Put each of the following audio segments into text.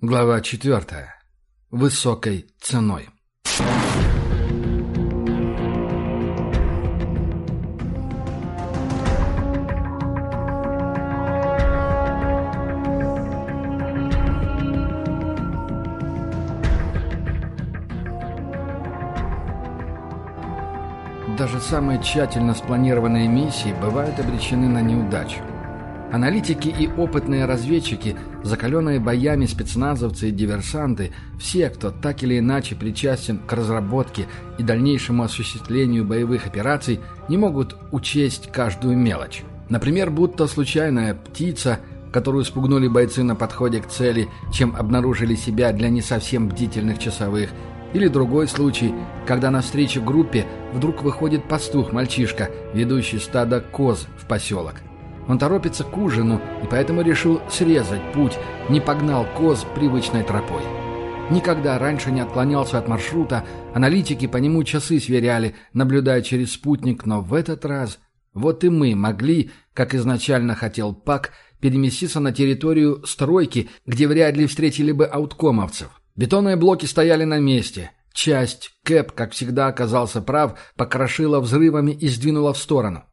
Глава четвертая. Высокой ценой. Даже самые тщательно спланированные миссии бывают обречены на неудачу. Аналитики и опытные разведчики, закаленные боями спецназовцы и диверсанты, все, кто так или иначе причастен к разработке и дальнейшему осуществлению боевых операций, не могут учесть каждую мелочь. Например, будто случайная птица, которую спугнули бойцы на подходе к цели, чем обнаружили себя для не совсем бдительных часовых, или другой случай, когда навстречу группе вдруг выходит пастух-мальчишка, ведущий стадо коз в поселок. Он торопится к ужину и поэтому решил срезать путь, не погнал коз привычной тропой. Никогда раньше не отклонялся от маршрута, аналитики по нему часы сверяли, наблюдая через спутник, но в этот раз вот и мы могли, как изначально хотел Пак, переместиться на территорию стройки, где вряд ли встретили бы ауткомовцев. Бетонные блоки стояли на месте. Часть, Кэп, как всегда, оказался прав, покрошила взрывами и сдвинула в сторону.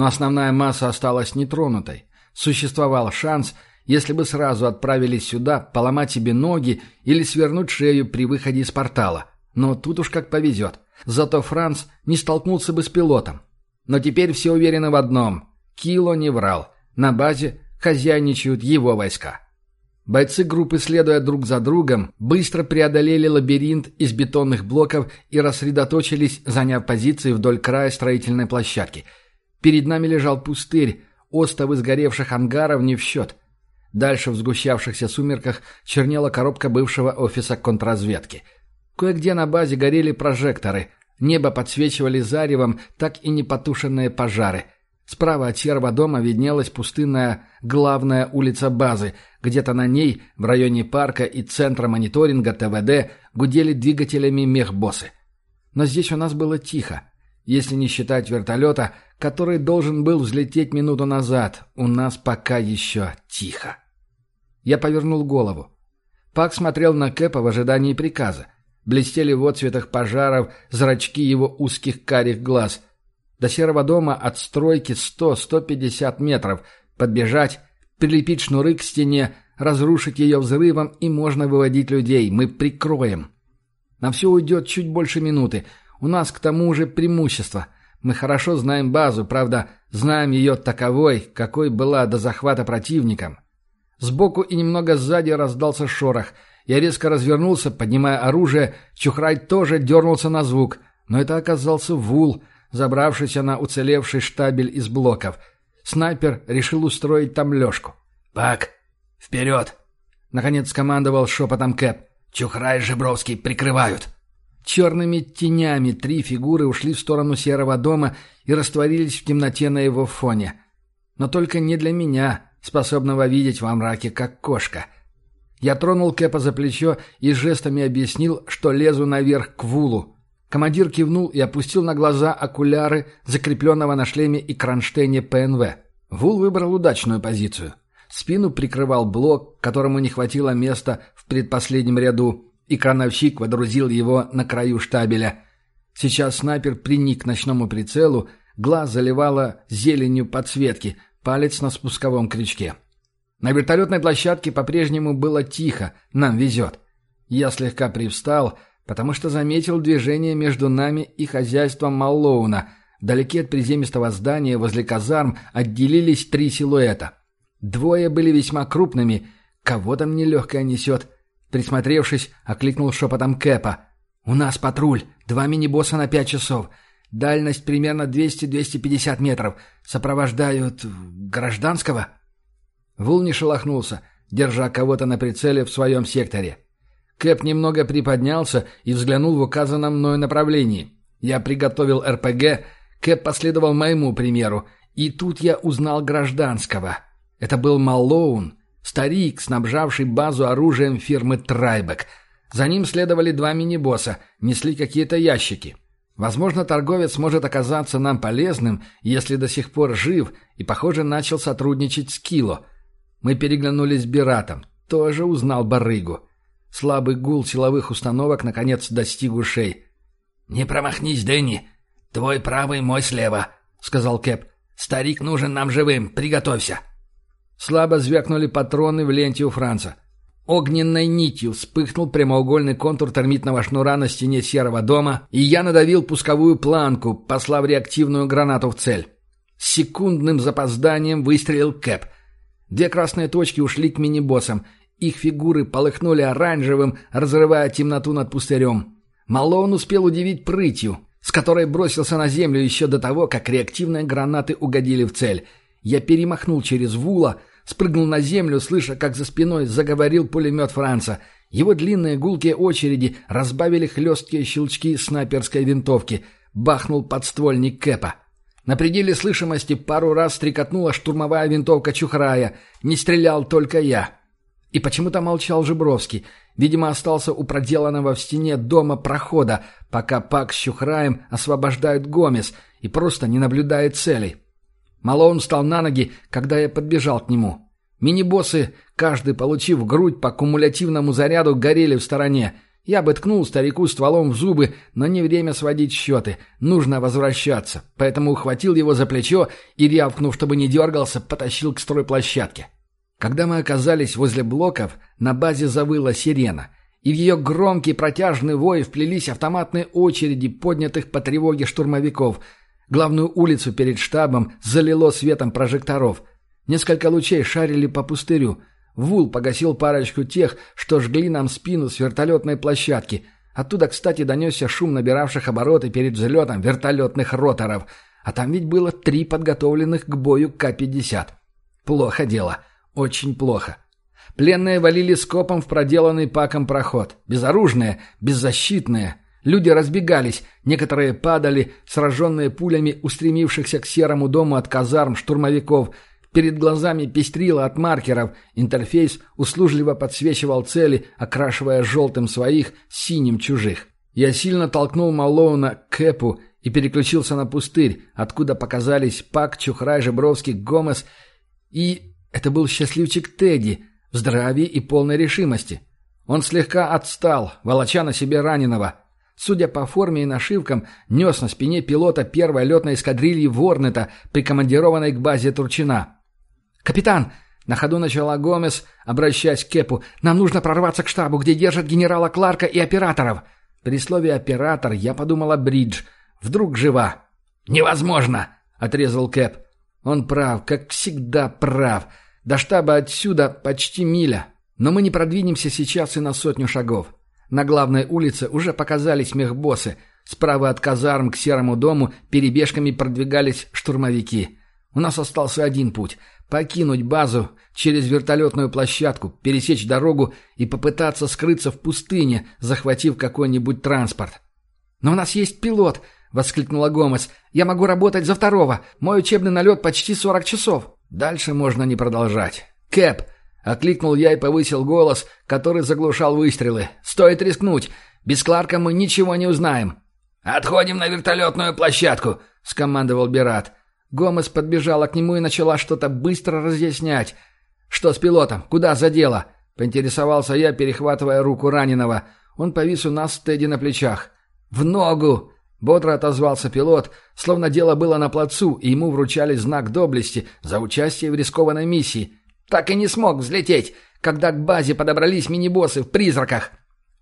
Но основная масса осталась нетронутой. Существовал шанс, если бы сразу отправились сюда, поломать себе ноги или свернуть шею при выходе из портала. Но тут уж как повезет. Зато Франц не столкнулся бы с пилотом. Но теперь все уверены в одном. Кило не врал. На базе хозяйничают его войска. Бойцы группы, следуя друг за другом, быстро преодолели лабиринт из бетонных блоков и рассредоточились, заняв позиции вдоль края строительной площадки – Перед нами лежал пустырь, остовы сгоревших ангаров не в счет. Дальше в сгущавшихся сумерках чернела коробка бывшего офиса контрразведки. Кое-где на базе горели прожекторы. Небо подсвечивали заревом так и не потушенные пожары. Справа от серого дома виднелась пустынная главная улица базы. Где-то на ней, в районе парка и центра мониторинга ТВД, гудели двигателями мехбоссы. Но здесь у нас было тихо. Если не считать вертолета, который должен был взлететь минуту назад, у нас пока еще тихо. Я повернул голову. Пак смотрел на Кэпа в ожидании приказа. Блестели в отцветах пожаров зрачки его узких карих глаз. До серого дома от стройки 100-150 метров. Подбежать, прилепить шнуры к стене, разрушить ее взрывом, и можно выводить людей. Мы прикроем. На все уйдет чуть больше минуты. У нас к тому же преимущество. Мы хорошо знаем базу, правда, знаем ее таковой, какой была до захвата противником. Сбоку и немного сзади раздался шорох. Я резко развернулся, поднимая оружие. Чухрай тоже дернулся на звук. Но это оказался Вул, забравшийся на уцелевший штабель из блоков. Снайпер решил устроить там лёжку. «Пак, вперед!» Наконец скомандовал шепотом Кэп. «Чухрай и Жебровский прикрывают!» Черными тенями три фигуры ушли в сторону серого дома и растворились в темноте на его фоне. Но только не для меня, способного видеть во мраке, как кошка. Я тронул Кэпа за плечо и жестами объяснил, что лезу наверх к Вулу. Командир кивнул и опустил на глаза окуляры, закрепленного на шлеме и кронштейне ПНВ. Вул выбрал удачную позицию. Спину прикрывал блок, которому не хватило места в предпоследнем ряду, и крановщик водрузил его на краю штабеля. Сейчас снайпер приник к ночному прицелу, глаз заливало зеленью подсветки, палец на спусковом крючке. На вертолетной площадке по-прежнему было тихо, нам везет. Я слегка привстал, потому что заметил движение между нами и хозяйством Маллоуна. Вдалеке от приземистого здания возле казарм отделились три силуэта. Двое были весьма крупными, кого там нелегкое несет — Присмотревшись, окликнул шепотом Кэпа. «У нас патруль. Два мини-босса на пять часов. Дальность примерно 200-250 метров. Сопровождают... гражданского?» Вул не шелохнулся, держа кого-то на прицеле в своем секторе. Кэп немного приподнялся и взглянул в указанном мною направлении. Я приготовил РПГ, Кэп последовал моему примеру, и тут я узнал гражданского. Это был Малоун, Старик, снабжавший базу оружием фирмы «Трайбек». За ним следовали два мини-босса, несли какие-то ящики. Возможно, торговец может оказаться нам полезным, если до сих пор жив и, похоже, начал сотрудничать с Кило. Мы переглянулись с Биратом. Тоже узнал барыгу. Слабый гул силовых установок наконец достиг ушей. «Не промахнись, Дэнни! Твой правый, мой слева!» — сказал Кэп. «Старик нужен нам живым, приготовься!» Слабо звякнули патроны в ленте у Франца. Огненной нитью вспыхнул прямоугольный контур термитного шнура на стене серого дома, и я надавил пусковую планку, послав реактивную гранату в цель. С секундным запозданием выстрелил Кэп. Две красные точки ушли к мини-боссам. Их фигуры полыхнули оранжевым, разрывая темноту над пустырем. Малоун успел удивить прытью, с которой бросился на землю еще до того, как реактивные гранаты угодили в цель. Я перемахнул через Вула, спрыгнул на землю, слыша, как за спиной заговорил пулемет Франца. Его длинные гулкие очереди разбавили хлесткие щелчки снайперской винтовки. Бахнул подствольник Кэпа. На пределе слышимости пару раз стрекотнула штурмовая винтовка Чухрая. Не стрелял только я. И почему-то молчал Жибровский. Видимо, остался у проделанного в стене дома прохода, пока Пак с Чухраем освобождают Гомес и просто не наблюдает целей. Малоун встал на ноги, когда я подбежал к нему. Мини-боссы, каждый получив грудь по кумулятивному заряду, горели в стороне. Я бы ткнул старику стволом в зубы, но не время сводить счеты. Нужно возвращаться. Поэтому ухватил его за плечо и, рявкнув, чтобы не дергался, потащил к стройплощадке. Когда мы оказались возле блоков, на базе завыла сирена. И в ее громкий протяжный вой вплелись автоматные очереди поднятых по тревоге штурмовиков – Главную улицу перед штабом залило светом прожекторов. Несколько лучей шарили по пустырю. Вул погасил парочку тех, что жгли нам спину с вертолетной площадки. Оттуда, кстати, донесся шум набиравших обороты перед взлетом вертолетных роторов. А там ведь было три подготовленных к бою К-50. Плохо дело. Очень плохо. Пленные валили скопом в проделанный паком проход. Безоружные, беззащитные. Люди разбегались, некоторые падали, сраженные пулями устремившихся к серому дому от казарм штурмовиков. Перед глазами пестрило от маркеров, интерфейс услужливо подсвечивал цели, окрашивая желтым своих, синим чужих. Я сильно толкнул Малоуна к Кэпу и переключился на пустырь, откуда показались Пак, Чухрай, Жебровский, Гомес и... Это был счастливчик Тедди, в здравии и полной решимости. Он слегка отстал, волоча на себе раненого. Судя по форме и нашивкам, нес на спине пилота первой летной эскадрильи Ворнета, прикомандированной к базе Турчина. «Капитан!» — на ходу начала Гомес, обращаясь к Кепу. «Нам нужно прорваться к штабу, где держат генерала Кларка и операторов!» При слове «оператор» я подумала Бридж. Вдруг жива. «Невозможно!» — отрезал Кэп. Он прав, как всегда прав. До штаба отсюда почти миля. Но мы не продвинемся сейчас и на сотню шагов. На главной улице уже показались мехбоссы. Справа от казарм к серому дому перебежками продвигались штурмовики. У нас остался один путь — покинуть базу через вертолетную площадку, пересечь дорогу и попытаться скрыться в пустыне, захватив какой-нибудь транспорт. «Но у нас есть пилот!» — воскликнула Гомес. «Я могу работать за второго. Мой учебный налет почти сорок часов». Дальше можно не продолжать. «Кэп, Окликнул я и повысил голос, который заглушал выстрелы. «Стоит рискнуть! Без Кларка мы ничего не узнаем!» «Отходим на вертолетную площадку!» — скомандовал Бират. Гомес подбежала к нему и начала что-то быстро разъяснять. «Что с пилотом? Куда задело?» — поинтересовался я, перехватывая руку раненого. Он повис у нас с Тедди на плечах. «В ногу!» — бодро отозвался пилот, словно дело было на плацу, и ему вручали знак доблести за участие в рискованной миссии — так и не смог взлететь, когда к базе подобрались мини-боссы в призраках.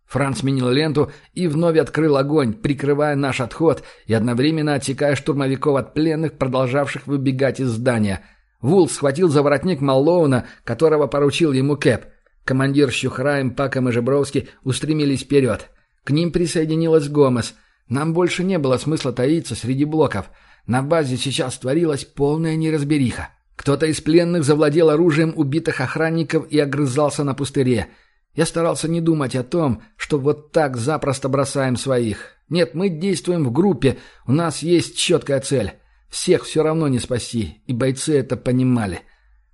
Франц сменил ленту и вновь открыл огонь, прикрывая наш отход и одновременно отсекая штурмовиков от пленных, продолжавших выбегать из здания. Вул схватил за воротник Маллоуна, которого поручил ему Кэп. Командир Щухраем, Паком и Жебровски устремились вперед. К ним присоединилась Гомес. Нам больше не было смысла таиться среди блоков. На базе сейчас творилась полная неразбериха. Кто-то из пленных завладел оружием убитых охранников и огрызался на пустыре. Я старался не думать о том, что вот так запросто бросаем своих. Нет, мы действуем в группе, у нас есть четкая цель. Всех все равно не спасти, и бойцы это понимали.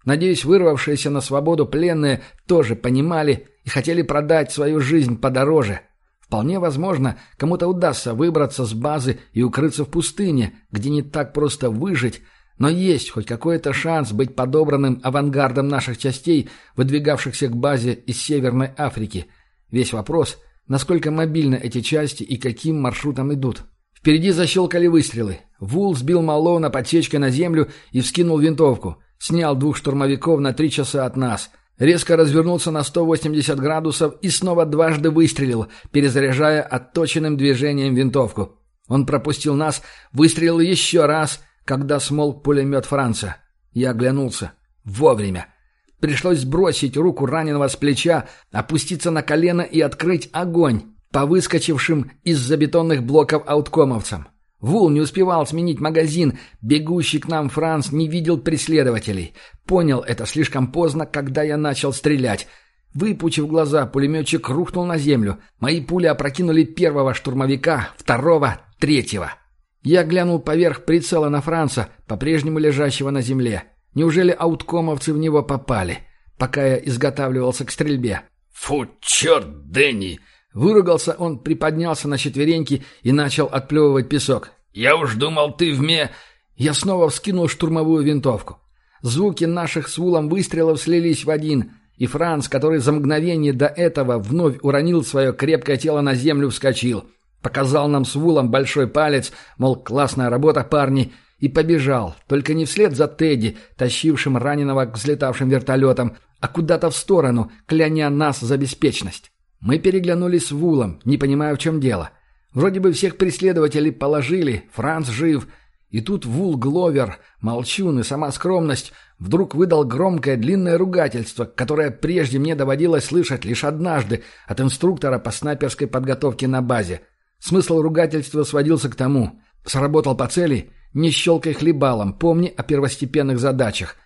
Надеюсь, вырвавшиеся на свободу пленные тоже понимали и хотели продать свою жизнь подороже. Вполне возможно, кому-то удастся выбраться с базы и укрыться в пустыне, где не так просто выжить, но есть хоть какой-то шанс быть подобранным авангардом наших частей, выдвигавшихся к базе из Северной Африки. Весь вопрос, насколько мобильны эти части и каким маршрутом идут. Впереди защелкали выстрелы. Вул сбил Малоуна подсечкой на землю и вскинул винтовку. Снял двух штурмовиков на три часа от нас. Резко развернулся на 180 градусов и снова дважды выстрелил, перезаряжая отточенным движением винтовку. Он пропустил нас, выстрелил еще раз, когда смолк пулемет Франца. Я оглянулся. Вовремя. Пришлось сбросить руку раненого с плеча, опуститься на колено и открыть огонь по выскочившим из-за бетонных блоков ауткомовцам. Вул не успевал сменить магазин, бегущий к нам Франц не видел преследователей. Понял это слишком поздно, когда я начал стрелять. Выпучив глаза, пулеметчик рухнул на землю. Мои пули опрокинули первого штурмовика, второго, третьего. Я глянул поверх прицела на Франца, по-прежнему лежащего на земле. Неужели ауткомовцы в него попали, пока я изготавливался к стрельбе? «Фу, черт, Дэнни!» Выругался он, приподнялся на четвереньки и начал отплевывать песок. «Я уж думал, ты в ме...» Я снова вскинул штурмовую винтовку. Звуки наших с Вулом выстрелов слились в один, и Франц, который за мгновение до этого вновь уронил свое крепкое тело на землю, вскочил. Показал нам с Вулом большой палец, мол, классная работа, парни, и побежал, только не вслед за Тедди, тащившим раненого к взлетавшим вертолетам, а куда-то в сторону, кляня нас за беспечность. Мы переглянулись с Вулом, не понимая, в чем дело. Вроде бы всех преследователей положили, Франц жив. И тут Вул Гловер, молчун и сама скромность, вдруг выдал громкое длинное ругательство, которое прежде мне доводилось слышать лишь однажды от инструктора по снайперской подготовке на базе. Смысл ругательства сводился к тому. Сработал по цели, не щелкай хлебалом, помни о первостепенных задачах.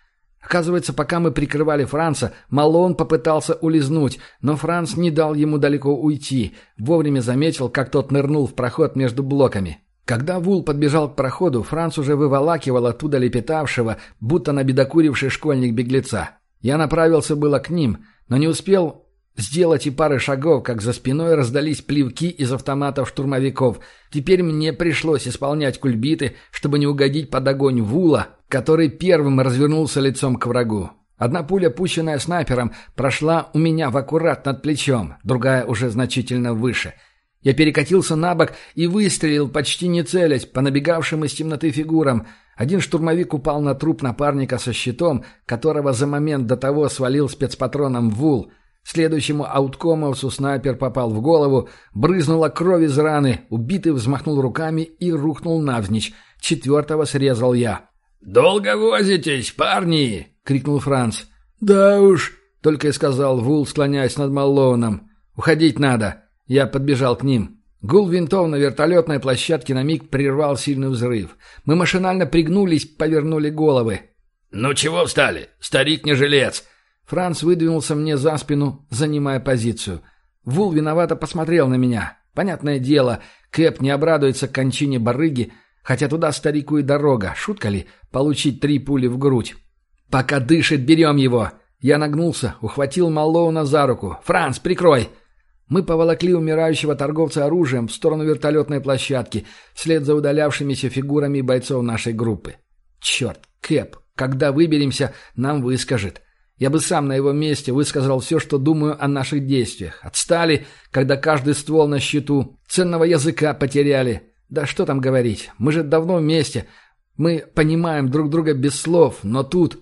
Оказывается, пока мы прикрывали Франца, Малон попытался улизнуть, но Франц не дал ему далеко уйти, вовремя заметил, как тот нырнул в проход между блоками. Когда Вул подбежал к проходу, Франц уже выволакивал оттуда лепетавшего, будто набедокуривший школьник беглеца. Я направился было к ним, но не успел сделать и пары шагов, как за спиной раздались плевки из автоматов штурмовиков. Теперь мне пришлось исполнять кульбиты, чтобы не угодить под огонь Вула, который первым развернулся лицом к врагу. Одна пуля, пущенная снайпером, прошла у меня в аккурат над плечом, другая уже значительно выше. Я перекатился на бок и выстрелил, почти не целясь, по набегавшим из темноты фигурам. Один штурмовик упал на труп напарника со щитом, которого за момент до того свалил спецпатроном Вул. Следующему ауткомовцу снайпер попал в голову, брызнула кровь из раны, убитый взмахнул руками и рухнул навзничь. Четвертого срезал я. «Долго возитесь, парни!» — крикнул Франц. «Да уж!» — только и сказал Вул, склоняясь над Маллоуном. «Уходить надо!» Я подбежал к ним. Гул винтов на вертолетной площадке на миг прервал сильный взрыв. Мы машинально пригнулись, повернули головы. «Ну чего встали? Старик не жилец!» Франц выдвинулся мне за спину, занимая позицию. Вул виновато посмотрел на меня. Понятное дело, Кэп не обрадуется кончине барыги, Хотя туда старику и дорога. Шутка ли? Получить три пули в грудь. «Пока дышит, берем его!» Я нагнулся, ухватил Малоуна за руку. «Франц, прикрой!» Мы поволокли умирающего торговца оружием в сторону вертолетной площадки, вслед за удалявшимися фигурами бойцов нашей группы. «Черт, Кэп, когда выберемся, нам выскажет. Я бы сам на его месте высказал все, что думаю о наших действиях. Отстали, когда каждый ствол на счету. Ценного языка потеряли. Да что там говорить, мы же давно вместе. Мы понимаем друг друга без слов, но тут...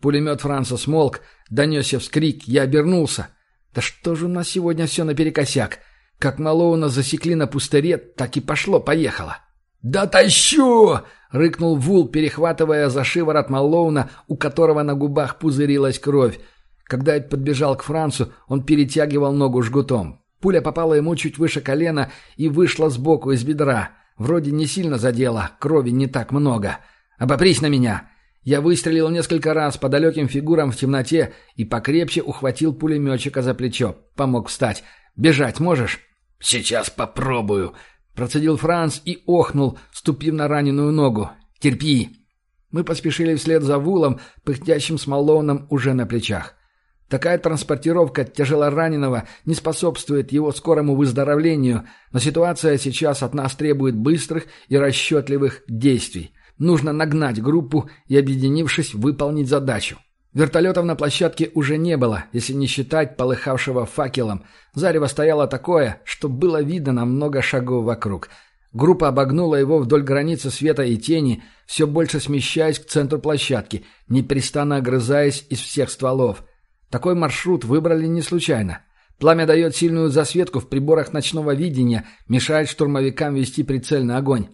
Пулемет Франца смолк, донесся вскрик, я обернулся. Да что же у нас сегодня все наперекосяк? Как Малоуна засекли на пустыре, так и пошло-поехало. «Да тащу!» — рыкнул Вул, перехватывая за шиворот Малоуна, у которого на губах пузырилась кровь. Когда я подбежал к Францу, он перетягивал ногу жгутом. Пуля попала ему чуть выше колена и вышла сбоку из бедра. Вроде не сильно задела, крови не так много. «Обопрись на меня!» Я выстрелил несколько раз по далеким фигурам в темноте и покрепче ухватил пулеметчика за плечо. Помог встать. «Бежать можешь?» «Сейчас попробую», — процедил Франц и охнул, ступив на раненую ногу. «Терпи!» Мы поспешили вслед за Вулом, пыхтящим с Малоуном уже на плечах. Такая транспортировка тяжелораненого не способствует его скорому выздоровлению, но ситуация сейчас от нас требует быстрых и расчетливых действий. Нужно нагнать группу и, объединившись, выполнить задачу. Вертолетов на площадке уже не было, если не считать полыхавшего факелом. Зарево стояло такое, что было видно на много шагов вокруг. Группа обогнула его вдоль границы света и тени, все больше смещаясь к центру площадки, непрестанно огрызаясь из всех стволов. Такой маршрут выбрали не случайно. Пламя дает сильную засветку в приборах ночного видения, мешает штурмовикам вести прицельный огонь.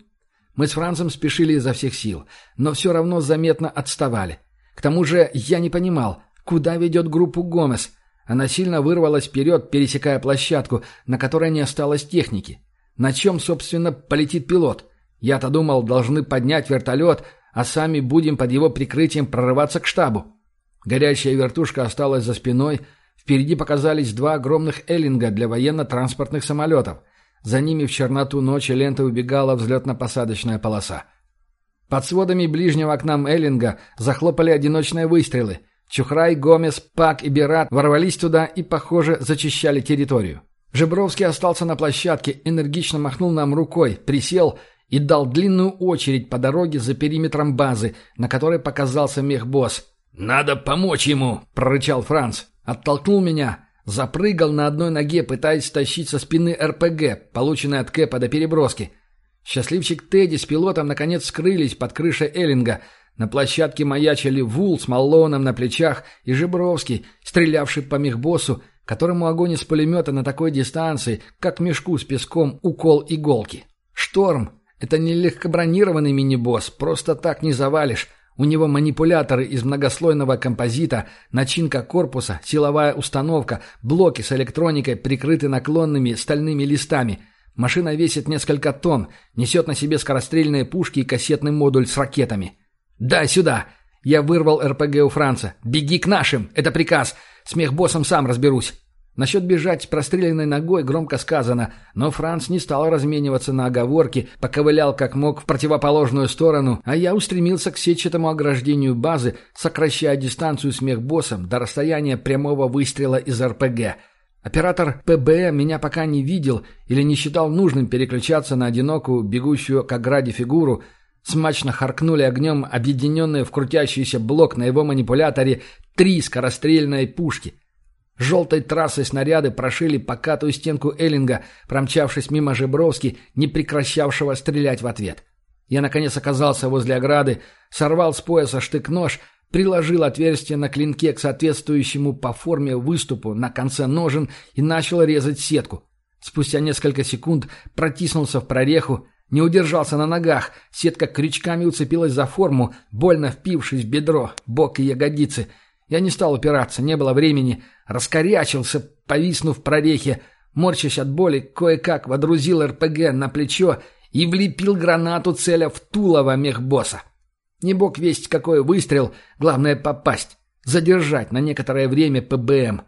Мы с Францем спешили изо всех сил, но все равно заметно отставали. К тому же я не понимал, куда ведет группу Гомес. Она сильно вырвалась вперед, пересекая площадку, на которой не осталось техники. На чем, собственно, полетит пилот? Я-то думал, должны поднять вертолет, а сами будем под его прикрытием прорываться к штабу. Горящая вертушка осталась за спиной. Впереди показались два огромных эллинга для военно-транспортных самолетов. За ними в черноту ночи лента убегала взлетно-посадочная полоса. Под сводами ближнего к нам Эллинга захлопали одиночные выстрелы. Чухрай, Гомес, Пак и Берат ворвались туда и, похоже, зачищали территорию. Жебровский остался на площадке, энергично махнул нам рукой, присел и дал длинную очередь по дороге за периметром базы, на которой показался мехбосс. «Надо помочь ему!» – прорычал Франц. Оттолкнул меня, запрыгал на одной ноге, пытаясь стащить со спины РПГ, полученный от Кэпа до переброски – Счастливчик Тедди с пилотом наконец скрылись под крышей Эллинга. На площадке маячили Вул с Маллоном на плечах и Жебровский, стрелявший по мехбоссу, которому огонь из пулемета на такой дистанции, как мешку с песком, укол иголки. «Шторм» — это не легкобронированный мини-босс, просто так не завалишь. У него манипуляторы из многослойного композита, начинка корпуса, силовая установка, блоки с электроникой прикрыты наклонными стальными листами — Машина весит несколько тонн, несет на себе скорострельные пушки и кассетный модуль с ракетами. «Да, сюда!» Я вырвал РПГ у Франца. «Беги к нашим! Это приказ! С мехбоссом сам разберусь!» Насчет бежать с простреленной ногой громко сказано, но Франц не стал размениваться на оговорки, поковылял как мог в противоположную сторону, а я устремился к сетчатому ограждению базы, сокращая дистанцию с мехбоссом до расстояния прямого выстрела из РПГ – Оператор ПБ меня пока не видел или не считал нужным переключаться на одинокую, бегущую к ограде фигуру. Смачно харкнули огнем объединенные в крутящийся блок на его манипуляторе три скорострельные пушки. Желтой трассой снаряды прошили покатую стенку Эллинга, промчавшись мимо Жебровски, не прекращавшего стрелять в ответ. Я, наконец, оказался возле ограды, сорвал с пояса штык-нож приложил отверстие на клинке к соответствующему по форме выступу на конце ножен и начал резать сетку. Спустя несколько секунд протиснулся в прореху, не удержался на ногах, сетка крючками уцепилась за форму, больно впившись в бедро, бок и ягодицы. Я не стал упираться, не было времени, раскорячился, повиснув в прорехе, морчась от боли, кое-как водрузил РПГ на плечо и влепил гранату целя в тулово мехбосса. Не бог весть какой выстрел, главное попасть. Задержать на некоторое время ПБМ.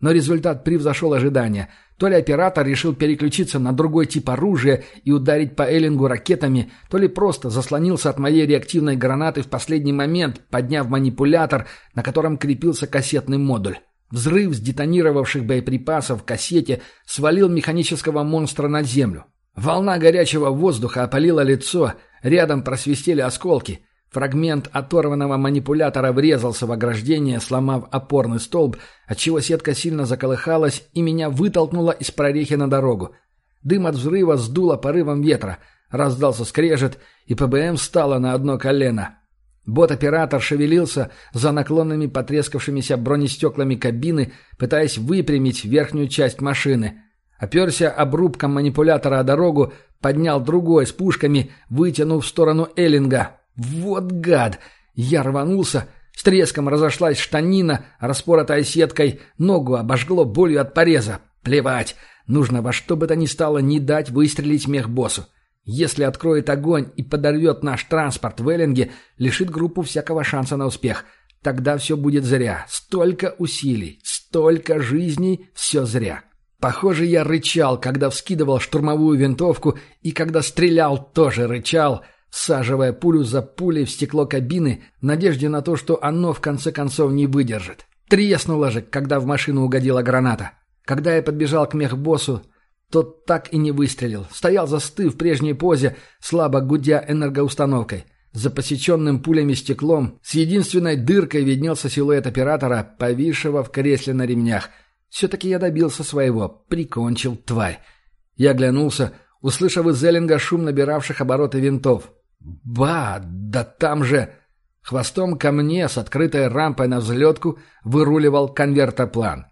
Но результат превзошел ожидания. То ли оператор решил переключиться на другой тип оружия и ударить по Эллингу ракетами, то ли просто заслонился от моей реактивной гранаты в последний момент, подняв манипулятор, на котором крепился кассетный модуль. Взрыв сдетонировавших боеприпасов в кассете свалил механического монстра на землю. Волна горячего воздуха опалила лицо, рядом просвистели осколки. Фрагмент оторванного манипулятора врезался в ограждение, сломав опорный столб, отчего сетка сильно заколыхалась и меня вытолкнула из прорехи на дорогу. Дым от взрыва сдуло порывом ветра, раздался скрежет, и ПБМ встала на одно колено. Бот-оператор шевелился за наклонными потрескавшимися бронестеклами кабины, пытаясь выпрямить верхнюю часть машины. Оперся обрубком манипулятора о дорогу, поднял другой с пушками, вытянув в сторону Эллинга, вот гад! Я рванулся, с треском разошлась штанина, распоротая сеткой, ногу обожгло болью от пореза. Плевать, нужно во что бы то ни стало не дать выстрелить мехбоссу. Если откроет огонь и подорвет наш транспорт в Эллинге, лишит группу всякого шанса на успех. Тогда все будет зря. Столько усилий, столько жизней, все зря. Похоже, я рычал, когда вскидывал штурмовую винтовку, и когда стрелял, тоже рычал — всаживая пулю за пулей в стекло кабины в надежде на то, что оно в конце концов не выдержит. Треснуло же, когда в машину угодила граната. Когда я подбежал к мехбоссу, тот так и не выстрелил. Стоял застыв в прежней позе, слабо гудя энергоустановкой. За посеченным пулями стеклом с единственной дыркой виднелся силуэт оператора, повисшего в кресле на ремнях. Все-таки я добился своего, прикончил тварь. Я оглянулся, услышав из Зеллинга шум набиравших обороты винтов. «Ба! Да там же...» Хвостом ко мне с открытой рампой на взлетку выруливал конвертоплан.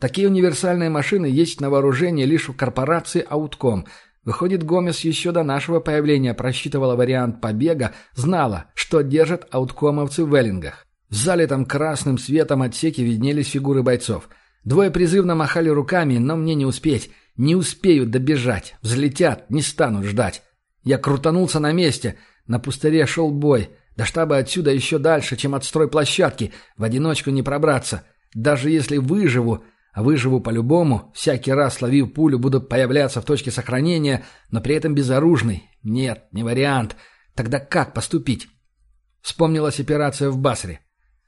Такие универсальные машины есть на вооружении лишь у корпорации «Аутком». Выходит, Гомес еще до нашего появления просчитывала вариант побега, знала, что держат ауткомовцы в Эллингах. В залитом красным светом отсеке виднелись фигуры бойцов. Двое призывно махали руками, но мне не успеть. Не успеют добежать. Взлетят, не станут ждать. Я крутанулся на месте. На пустыре шел бой. До штаба отсюда еще дальше, чем от стройплощадки. В одиночку не пробраться. Даже если выживу, а выживу по-любому, всякий раз ловив пулю, буду появляться в точке сохранения, но при этом безоружный. Нет, не вариант. Тогда как поступить? Вспомнилась операция в Басре.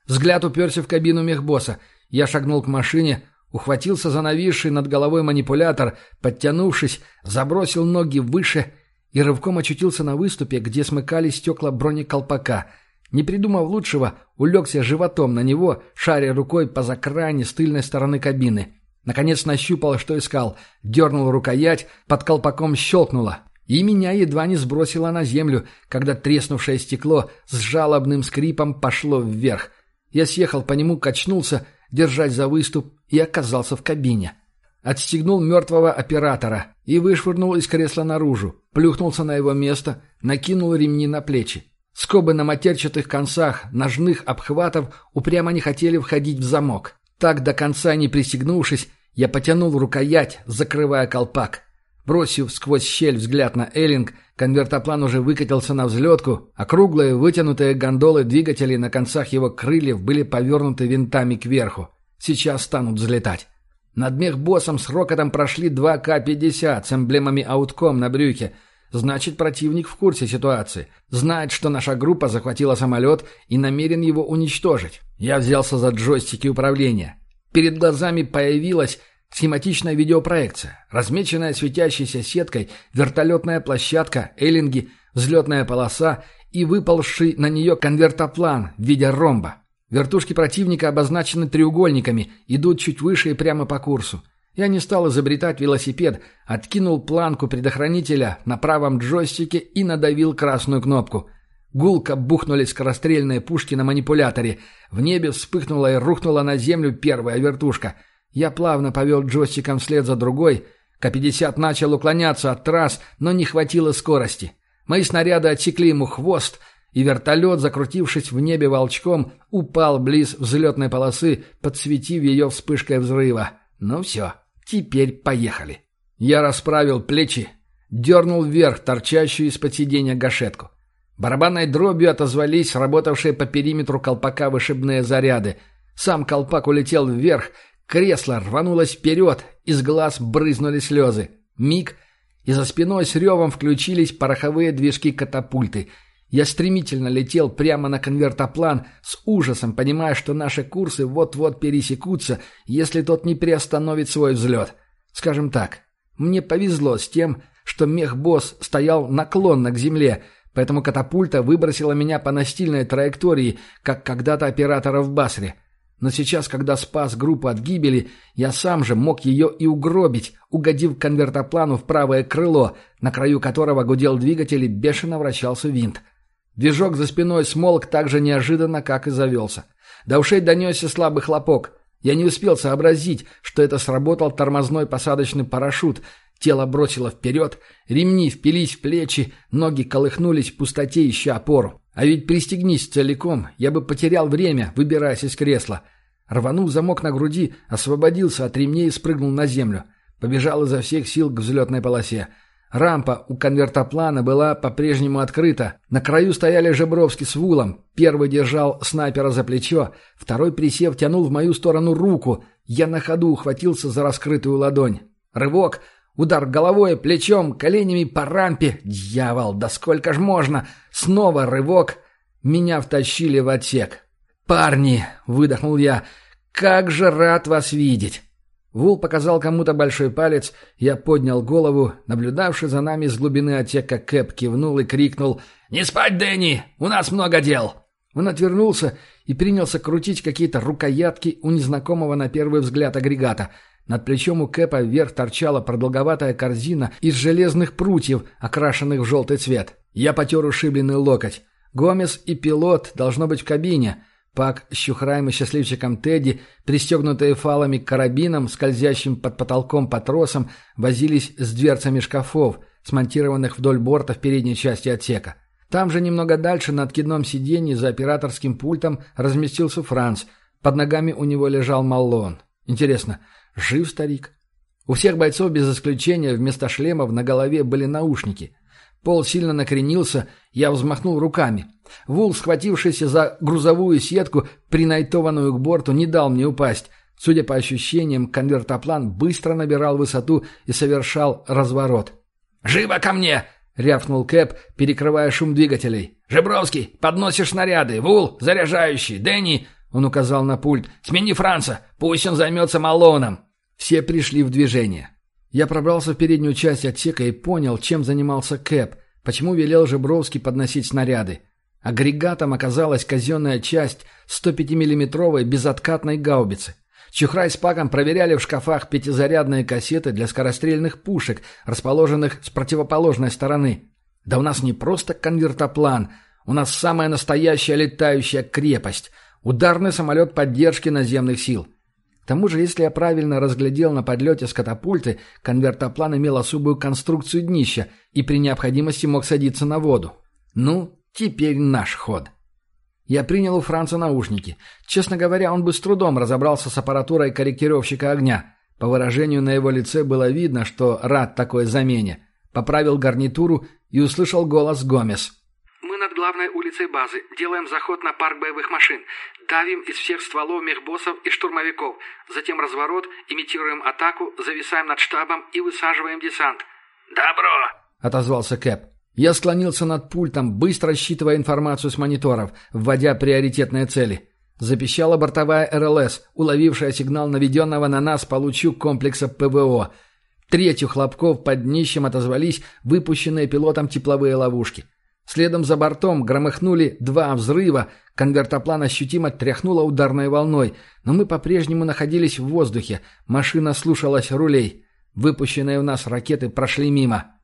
Взгляд уперся в кабину мехбосса. Я шагнул к машине, ухватился за нависший над головой манипулятор, подтянувшись, забросил ноги выше и рывком очутился на выступе, где смыкались стекла бронеколпака. Не придумав лучшего, улегся животом на него, шаря рукой по закране с тыльной стороны кабины. Наконец нащупал, что искал, дернул рукоять, под колпаком щелкнуло. И меня едва не сбросило на землю, когда треснувшее стекло с жалобным скрипом пошло вверх. Я съехал по нему, качнулся, держать за выступ, и оказался в кабине. Отстегнул мертвого оператора и вышвырнул из кресла наружу, плюхнулся на его место, накинул ремни на плечи. Скобы на матерчатых концах ножных обхватов упрямо не хотели входить в замок. Так, до конца не пристегнувшись, я потянул рукоять, закрывая колпак. Бросив сквозь щель взгляд на Эллинг, конвертоплан уже выкатился на взлетку, а круглые вытянутые гондолы двигателей на концах его крыльев были повернуты винтами кверху. Сейчас станут взлетать. Над мехбоссом с рокотом прошли два К-50 с эмблемами «Аутком» на брюке. Значит, противник в курсе ситуации. Знает, что наша группа захватила самолет и намерен его уничтожить. Я взялся за джойстики управления. Перед глазами появилась схематичная видеопроекция. Размеченная светящейся сеткой вертолетная площадка, эллинги, взлетная полоса и выползший на нее конвертоплан в виде ромба. Вертушки противника обозначены треугольниками, идут чуть выше и прямо по курсу. Я не стал изобретать велосипед, откинул планку предохранителя на правом джойстике и надавил красную кнопку. Гулко бухнули скорострельные пушки на манипуляторе. В небе вспыхнула и рухнула на землю первая вертушка. Я плавно повел джойстиком вслед за другой. К-50 начал уклоняться от трасс, но не хватило скорости. Мои снаряды отсекли ему хвост — и вертолет, закрутившись в небе волчком, упал близ взлетной полосы, подсветив ее вспышкой взрыва. Ну все, теперь поехали. Я расправил плечи, дернул вверх торчащую из-под сиденья гашетку. Барабанной дробью отозвались работавшие по периметру колпака вышибные заряды. Сам колпак улетел вверх, кресло рванулось вперед, из глаз брызнули слезы. Миг, и за спиной с ревом включились пороховые движки катапульты — я стремительно летел прямо на конвертоплан, с ужасом понимая, что наши курсы вот-вот пересекутся, если тот не приостановит свой взлет. Скажем так, мне повезло с тем, что мех-босс стоял наклонно к земле, поэтому катапульта выбросила меня по настильной траектории, как когда-то оператора в Басре. Но сейчас, когда спас группу от гибели, я сам же мог ее и угробить, угодив конвертоплану в правое крыло, на краю которого гудел двигатель и бешено вращался винт. Движок за спиной смолк так же неожиданно, как и завелся. До ушей донесся слабый хлопок. Я не успел сообразить, что это сработал тормозной посадочный парашют. Тело бросило вперед, ремни впились в плечи, ноги колыхнулись в пустоте, ища опору. А ведь пристегнись целиком, я бы потерял время, выбираясь из кресла. Рванув замок на груди, освободился от ремней и спрыгнул на землю. Побежал изо всех сил к взлетной полосе. Рампа у конвертоплана была по-прежнему открыта. На краю стояли Жебровский с Вулом. Первый держал снайпера за плечо, второй, присев, тянул в мою сторону руку. Я на ходу ухватился за раскрытую ладонь. Рывок, удар головой, плечом, коленями по рампе. Дьявол, да сколько ж можно? Снова рывок. Меня втащили в отсек. «Парни!» — выдохнул я. «Как же рад вас видеть!» Вул показал кому-то большой палец, я поднял голову, наблюдавший за нами с глубины отека Кэп кивнул и крикнул «Не спать, Дэнни! У нас много дел!» Он отвернулся и принялся крутить какие-то рукоятки у незнакомого на первый взгляд агрегата. Над плечом у Кэпа вверх торчала продолговатая корзина из железных прутьев, окрашенных в желтый цвет. Я потер ушибленный локоть. Гомес и пилот должно быть в кабине — Пак с Чухраем и счастливчиком Тедди, пристегнутые фалами к карабинам, скользящим под потолком по тросам, возились с дверцами шкафов, смонтированных вдоль борта в передней части отсека. Там же немного дальше на откидном сиденье за операторским пультом разместился Франц. Под ногами у него лежал Маллон. Интересно, жив старик? У всех бойцов без исключения вместо шлемов на голове были наушники. Пол сильно накренился, я взмахнул руками. Вул, схватившийся за грузовую сетку, принайтованную к борту, не дал мне упасть. Судя по ощущениям, конвертоплан быстро набирал высоту и совершал разворот. «Живо ко мне!» — рявкнул Кэп, перекрывая шум двигателей. «Жебровский, подносишь снаряды! Вул, заряжающий! Дэнни!» — он указал на пульт. «Смени Франца! Пусть он займется Малоном!» Все пришли в движение. Я пробрался в переднюю часть отсека и понял, чем занимался Кэп, почему велел Жебровский подносить снаряды. Агрегатом оказалась казенная часть 105 миллиметровой безоткатной гаубицы. Чухрай с Паком проверяли в шкафах пятизарядные кассеты для скорострельных пушек, расположенных с противоположной стороны. Да у нас не просто конвертоплан, у нас самая настоящая летающая крепость, ударный самолет поддержки наземных сил. К тому же, если я правильно разглядел на подлете с катапульты, конвертоплан имел особую конструкцию днища и при необходимости мог садиться на воду. Ну, Теперь наш ход. Я принял у Франца наушники. Честно говоря, он бы с трудом разобрался с аппаратурой корректировщика огня. По выражению на его лице было видно, что рад такой замене. Поправил гарнитуру и услышал голос Гомес. «Мы над главной улицей базы. Делаем заход на парк боевых машин. Давим из всех стволов мехбоссов и штурмовиков. Затем разворот, имитируем атаку, зависаем над штабом и высаживаем десант». «Добро!» — отозвался Кэп. Я склонился над пультом, быстро считывая информацию с мониторов, вводя приоритетные цели. Запищала бортовая РЛС, уловившая сигнал наведенного на нас по лучу комплекса ПВО. Третью хлопков под днищем отозвались выпущенные пилотом тепловые ловушки. Следом за бортом громыхнули два взрыва, конвертоплан ощутимо тряхнуло ударной волной, но мы по-прежнему находились в воздухе, машина слушалась рулей. Выпущенные у нас ракеты прошли мимо.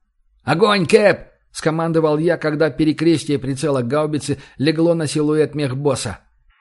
«Огонь, Кэп!» — скомандовал я, когда перекрестие прицела гаубицы легло на силуэт мехбосса.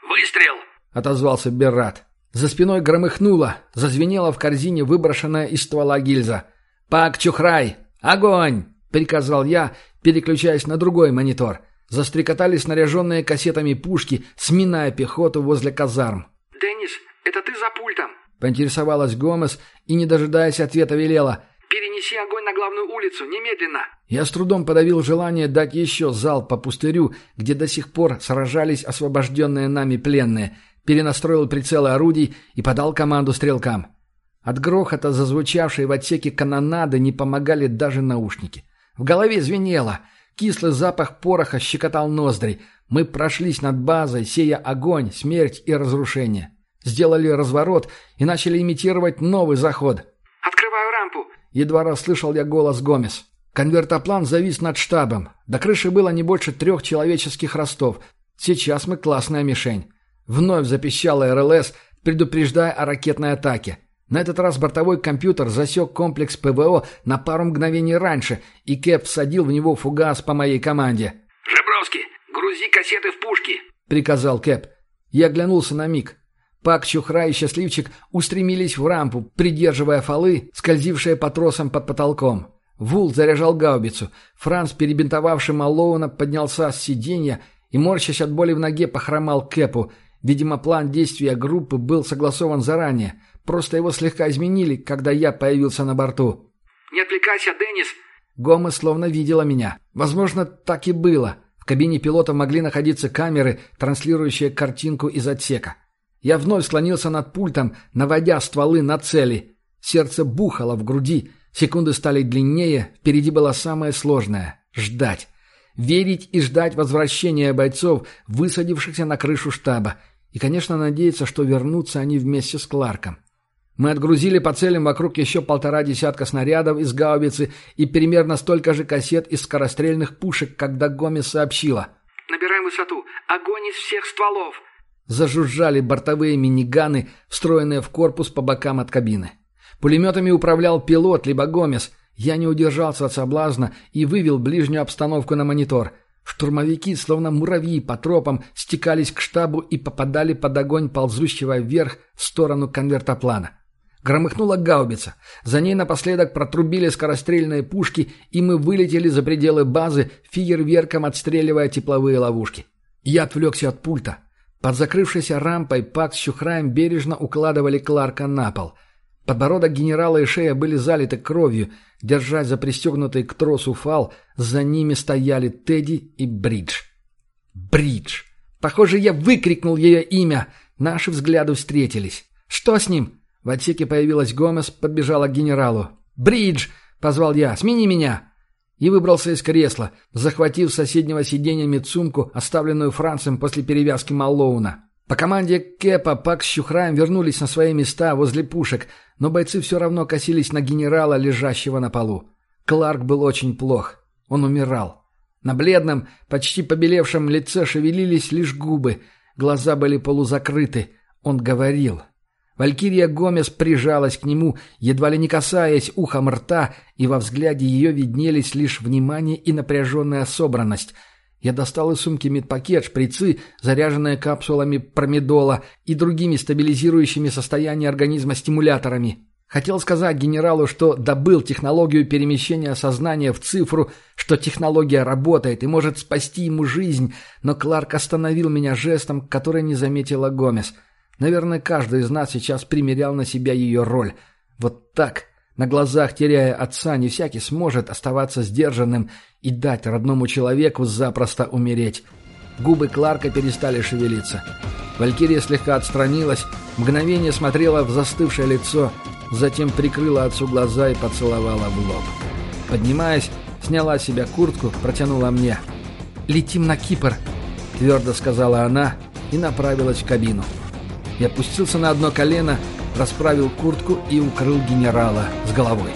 «Выстрел!» — отозвался Беррат. За спиной громыхнуло, зазвенело в корзине выброшенная из ствола гильза. «Пак, чухрай! Огонь!» — приказал я, переключаясь на другой монитор. Застрекотали снаряженные кассетами пушки, сминая пехоту возле казарм. «Деннис, это ты за пультом?» — поинтересовалась Гомес и, не дожидаясь ответа, велела. Перенеси огонь на главную улицу, немедленно!» Я с трудом подавил желание дать еще зал по пустырю, где до сих пор сражались освобожденные нами пленные, перенастроил прицелы орудий и подал команду стрелкам. От грохота, зазвучавшей в отсеке канонады, не помогали даже наушники. В голове звенело. Кислый запах пороха щекотал ноздри. Мы прошлись над базой, сея огонь, смерть и разрушение. Сделали разворот и начали имитировать новый заход. «Открываю рампу!» Едва расслышал я голос Гомес. Конвертоплан завис над штабом. До крыши было не больше трех человеческих ростов. Сейчас мы классная мишень. Вновь запищала РЛС, предупреждая о ракетной атаке. На этот раз бортовой компьютер засек комплекс ПВО на пару мгновений раньше, и Кэп всадил в него фугас по моей команде. «Жебровский, грузи кассеты в пушки!» — приказал Кэп. Я оглянулся на миг. Пак, Чухра и Счастливчик устремились в рампу, придерживая фолы, скользившие по тросам под потолком. Вул заряжал гаубицу. Франц, перебинтовавший Малоуна, поднялся с сиденья и, морщась от боли в ноге, похромал Кэпу. Видимо, план действия группы был согласован заранее. Просто его слегка изменили, когда я появился на борту. «Не отвлекайся, Деннис!» Гома словно видела меня. Возможно, так и было. В кабине пилота могли находиться камеры, транслирующие картинку из отсека. Я вновь склонился над пультом, наводя стволы на цели. Сердце бухало в груди, секунды стали длиннее, впереди было самое сложное — ждать. Верить и ждать возвращения бойцов, высадившихся на крышу штаба. И, конечно, надеяться, что вернутся они вместе с Кларком. Мы отгрузили по целям вокруг еще полтора десятка снарядов из гаубицы и примерно столько же кассет из скорострельных пушек, когда Гомес сообщила. «Набираем высоту. Огонь из всех стволов!» Зажужжали бортовые миниганы, встроенные в корпус по бокам от кабины. Пулеметами управлял пилот, либо Гомес. Я не удержался от соблазна и вывел ближнюю обстановку на монитор. Штурмовики, словно муравьи по тропам, стекались к штабу и попадали под огонь ползущего вверх в сторону конвертоплана. Громыхнула гаубица. За ней напоследок протрубили скорострельные пушки, и мы вылетели за пределы базы, фейерверком отстреливая тепловые ловушки. Я отвлекся от пульта. Под закрывшейся рампой Пак с Чухраем бережно укладывали Кларка на пол. Подбородок генерала и шея были залиты кровью. Держась за пристегнутый к тросу фал, за ними стояли Тедди и Бридж. Бридж! Похоже, я выкрикнул ее имя. Наши взгляды встретились. «Что с ним?» В отсеке появилась Гомес, подбежала к генералу. «Бридж!» — позвал я. «Смени меня!» И выбрался из кресла, захватив с соседнего сиденья медсумку, оставленную Францем после перевязки Маллоуна. По команде Кепа Пак с Чухраем вернулись на свои места возле пушек, но бойцы все равно косились на генерала, лежащего на полу. Кларк был очень плох. Он умирал. На бледном, почти побелевшем лице шевелились лишь губы. Глаза были полузакрыты. Он говорил. Валькирия Гомес прижалась к нему, едва ли не касаясь ухом рта, и во взгляде ее виднелись лишь внимание и напряженная собранность. Я достал из сумки медпакет, шприцы, заряженные капсулами промедола и другими стабилизирующими состояние организма стимуляторами. Хотел сказать генералу, что добыл технологию перемещения сознания в цифру, что технология работает и может спасти ему жизнь, но Кларк остановил меня жестом, который не заметила Гомес — Наверное, каждый из нас сейчас примерял на себя ее роль. Вот так, на глазах теряя отца, не всякий сможет оставаться сдержанным и дать родному человеку запросто умереть. Губы Кларка перестали шевелиться. Валькирия слегка отстранилась, мгновение смотрела в застывшее лицо, затем прикрыла отцу глаза и поцеловала в лоб. Поднимаясь, сняла с себя куртку, протянула мне. «Летим на Кипр», — твердо сказала она и направилась в кабину. Я опустился на одно колено, расправил куртку и укрыл генерала с головой.